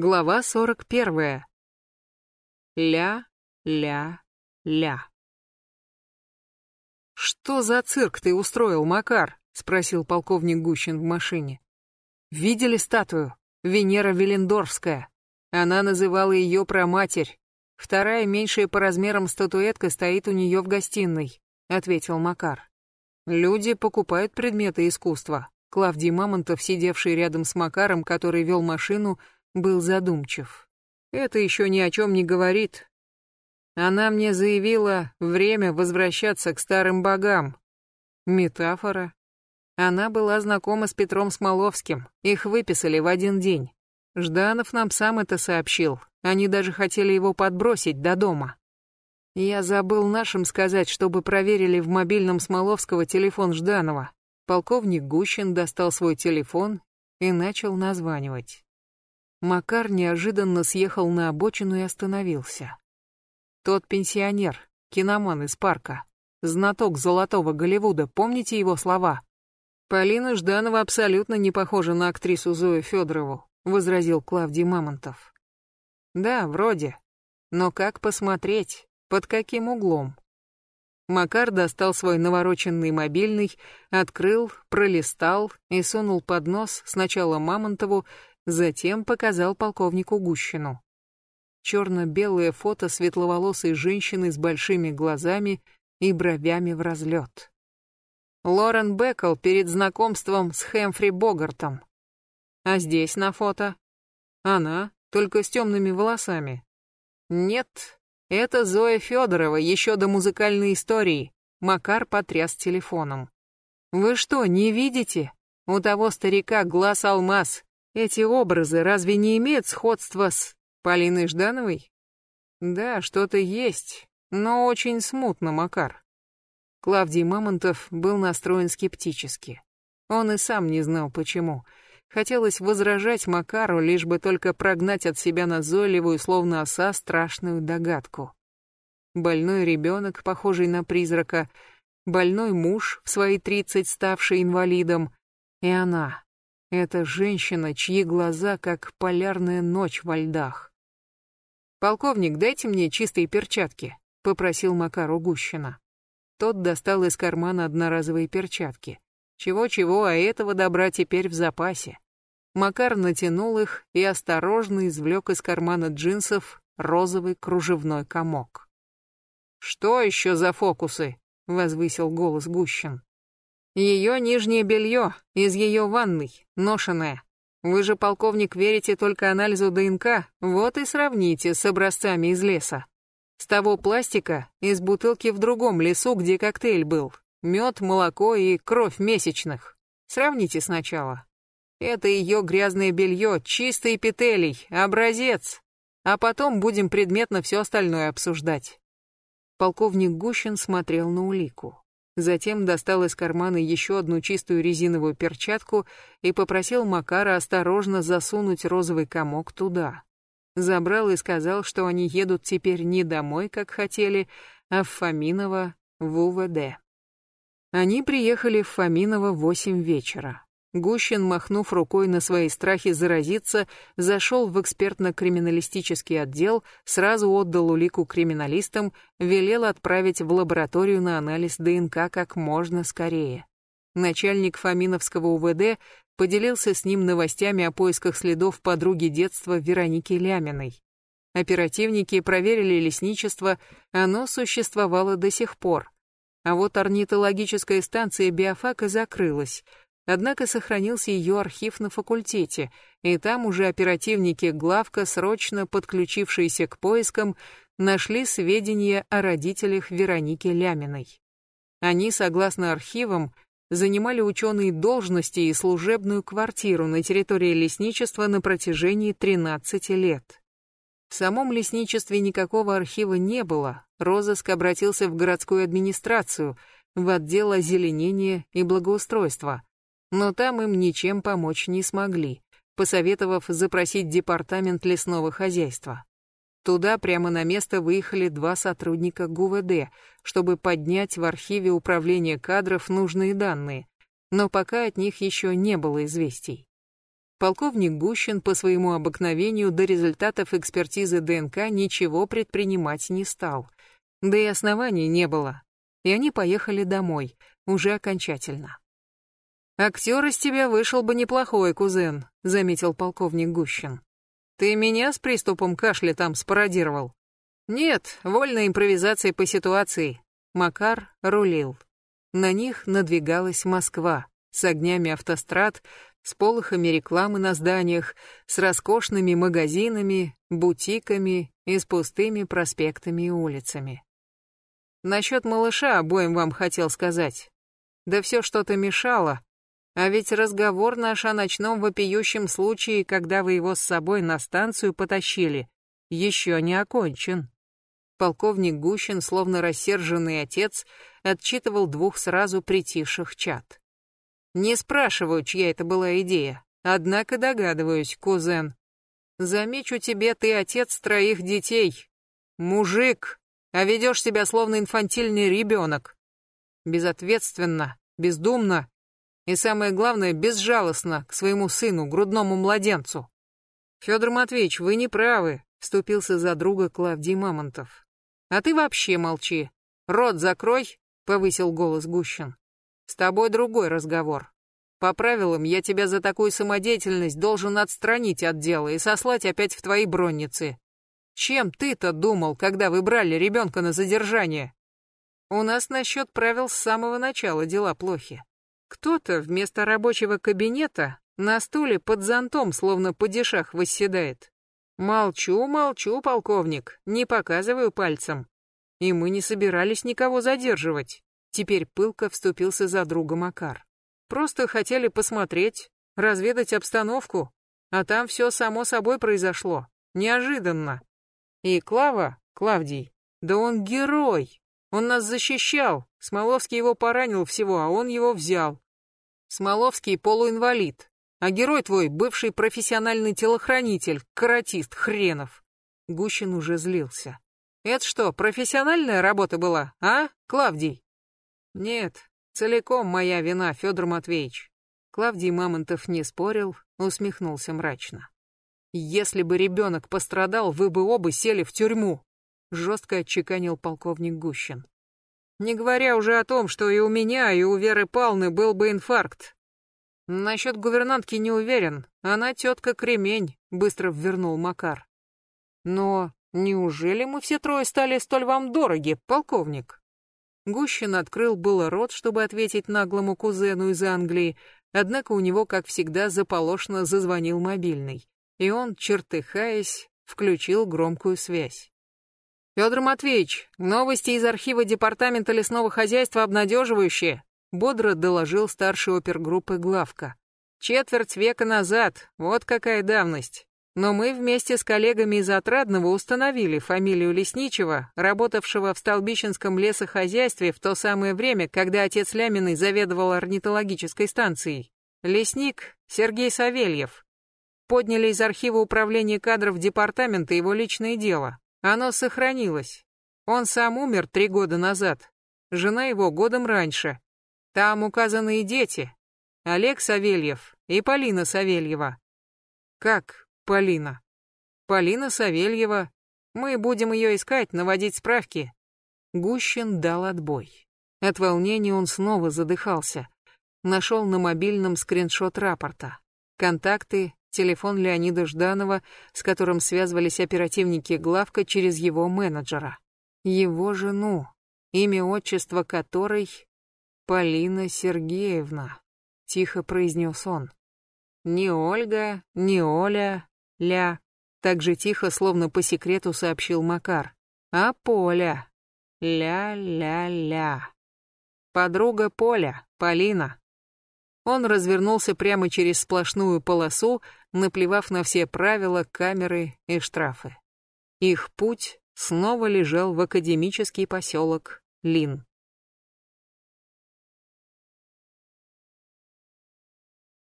Глава 41. Ля, ля, ля. «Что за цирк ты устроил, Макар?» — спросил полковник Гущин в машине. «Видели статую? Венера Велендорфская. Она называла ее проматерь. Вторая, меньшая по размерам статуэтка, стоит у нее в гостиной», — ответил Макар. «Люди покупают предметы искусства». Клавдий Мамонтов, сидевший рядом с Макаром, который вел машину, — был задумчив. Это еще ни о чем не говорит. Она мне заявила время возвращаться к старым богам. Метафора. Она была знакома с Петром Смоловским, их выписали в один день. Жданов нам сам это сообщил, они даже хотели его подбросить до дома. Я забыл нашим сказать, чтобы проверили в мобильном Смоловского телефон Жданова. Полковник Гущин достал свой телефон и начал названивать. Макар неожиданно съехал на обочину и остановился. Тот пенсионер, киноман из парка, знаток золотого Голливуда, помните его слова? Полина Жданова абсолютно не похожа на актрису Зою Федорову, возразил Клавдий Мамонтов. Да, вроде. Но как посмотреть, под каким углом? Макар достал свой навороченный мобильный, открыл, пролистал и сунул под нос сначала Мамонтову, Затем показал полковнику Гущину. Черно-белое фото светловолосой женщины с большими глазами и бровями в разлет. Лорен Беккл перед знакомством с Хэмфри Богартом. А здесь на фото? Она, только с темными волосами. Нет, это Зоя Федорова, еще до музыкальной истории. Макар потряс телефоном. Вы что, не видите? У того старика глаз алмаз, эти образы разве не имеют сходства с Полиной Ждановой? Да, что-то есть, но очень смутно, Макар. Клавдий Мамонтов был настроен скептически. Он и сам не знал почему. Хотелось возражать Макару, лишь бы только прогнать от себя назойливую, словно оса, страшную догадку. Больной ребенок, похожий на призрака, больной муж, в свои тридцать ставший инвалидом, и она, это женщина, чьи глаза как полярная ночь во льдах. «Полковник, дайте мне чистые перчатки», — попросил Макар у Гущина. Тот достал из кармана одноразовые перчатки. Чего-чего, а этого добра теперь в запасе. Макар натянул их и осторожно извлек из кармана джинсов розовый кружевной комок. «Что еще за фокусы?» — возвысил голос Гущин. Ее нижнее белье из ее ванной, ношеное. Вы же, полковник, верите только анализу ДНК, вот и сравните с образцами из леса. С того пластика из бутылки в другом лесу, где коктейль был. Мед, молоко и кровь месячных. Сравните сначала. Это ее грязное белье, чистый петелей, образец. А потом будем предметно все остальное обсуждать. Полковник Гущин смотрел на улику. Затем достал из кармана еще одну чистую резиновую перчатку и попросил Макара осторожно засунуть розовый комок туда. Забрал и сказал, что они едут теперь не домой, как хотели, а в Фоминово, в УВД. Они приехали в Фоминово в восемь вечера. Гущин, махнув рукой на свои страхи заразиться, зашел в экспертно-криминалистический отдел, сразу отдал улику криминалистам, велел отправить в лабораторию на анализ ДНК как можно скорее. Начальник Фоминовского УВД поделился с ним новостями о поисках следов подруги детства Вероники Ляминой. Оперативники проверили лесничество, оно существовало до сих пор. А вот орнитологическая станция биофака закрылась, Однако сохранился ее архив на факультете, и там уже оперативники главка, срочно подключившиеся к поискам, нашли сведения о родителях Вероники Ляминой. Они, согласно архивам, занимали ученые должности и служебную квартиру на территории лесничества на протяжении 13 лет. В самом лесничестве никакого архива не было, розыск обратился в городскую администрацию, в отдел озеленения и благоустройства – но там им ничем помочь не смогли, посоветовав запросить департамент лесного хозяйства. Туда прямо на место выехали два сотрудника ГУВД, чтобы поднять в архиве управления кадров нужные данные, но пока от них еще не было известий. Полковник Гущин по своему обыкновению до результатов экспертизы ДНК ничего предпринимать не стал. Да и оснований не было. И они поехали домой, уже окончательно. «Актер из тебя вышел бы неплохой, кузен», — заметил полковник Гущин. «Ты меня с приступом кашля там спародировал?» «Нет, вольная импровизация по ситуации». Макар рулил. На них надвигалась Москва с огнями автострад, с полохами рекламы на зданиях, с роскошными магазинами, бутиками и с пустыми проспектами и улицами. Насчет малыша обоим вам хотел сказать. Да все что-то мешало, а ведь разговор наш о ночном вопиющем случае, когда вы его с собой на станцию потащили, еще не окончен. Полковник Гущин, словно рассерженный отец, отчитывал двух сразу притихших чад. Не спрашиваю, чья это была идея, однако догадываюсь, кузен. Замечу тебе, ты отец троих детей. Мужик, а ведешь себя словно инфантильный ребенок. Безответственно, бездумно и, самое главное, безжалостно к своему сыну, грудному младенцу. Федор Матвеевич, вы не правы, вступился за друга Клавдий Мамонтов. А ты вообще молчи. Рот закрой, повысил голос Гущин. С тобой другой разговор. По правилам, я тебя за такую самодеятельность должен отстранить от дела и сослать опять в твои бронницы. Чем ты-то думал, когда вы брали ребенка на задержание? У нас насчет правил с самого начала дела плохи. Кто-то вместо рабочего кабинета на стуле под зонтом, словно падишах, восседает. Молчу, молчу, полковник, не показываю пальцем. И мы не собирались никого задерживать. Теперь пылко вступился за друга Макар. Просто хотели посмотреть, разведать обстановку, а там все само собой произошло. Неожиданно. И Клава, Клавдий, да он герой. Он нас защищал. Смоловский его поранил всего, а он его взял. Смоловский полуинвалид, а герой твой бывший профессиональный телохранитель, каратист хренов. Гущин уже злился. Это что, профессиональная работа была, а, Клавдий? Нет, целиком моя вина, Федор Матвеевич. Клавдий Мамонтов не спорил, усмехнулся мрачно. Если бы ребенок пострадал, вы бы оба сели в тюрьму жестко отчеканил полковник Гущин. Не говоря уже о том, что и у меня, и у Веры Палны был бы инфаркт. Насчет гувернантки не уверен, она тетка Кремень, быстро ввернул Макар. Но неужели мы все трое стали столь вам дороги, полковник? Гущин открыл было рот, чтобы ответить наглому кузену из Англии, однако у него, как всегда, заполошно зазвонил мобильный, и он, чертыхаясь, включил громкую связь. Федор Матвеевич, новости из архива Департамента лесного хозяйства обнадеживающие, бодро доложил старший опергруппы Главка. Четверть века назад, вот какая давность. Но мы вместе с коллегами из Отрадного установили фамилию Лесничего, работавшего в Столбищенском лесохозяйстве в то самое время, когда отец Ляминой заведовал орнитологической станцией. Лесник Сергей Савельев. Подняли из архива управления кадров департамента его личное дело. Оно сохранилось. Он сам умер три года назад. Жена его годом раньше. Там указаны и дети. Олег Савельев и Полина Савельева. Как Полина? Полина Савельева. Мы будем ее искать, наводить справки. Гущин дал отбой. От волнения он снова задыхался. Нашел на мобильном скриншот рапорта. Контакты, телефон Леонида Жданова, с которым связывались оперативники главка через его менеджера. Его жену, имя отчество которой Полина Сергеевна, тихо произнес он. Не Ольга, не Оля, Ля, так же тихо, словно по секрету сообщил Макар, а Поля. Ля-ля-ля. Подруга Поля, Полина. Он развернулся прямо через сплошную полосу, наплевав на все правила, камеры и штрафы. Их путь снова лежал в академический поселок Лин.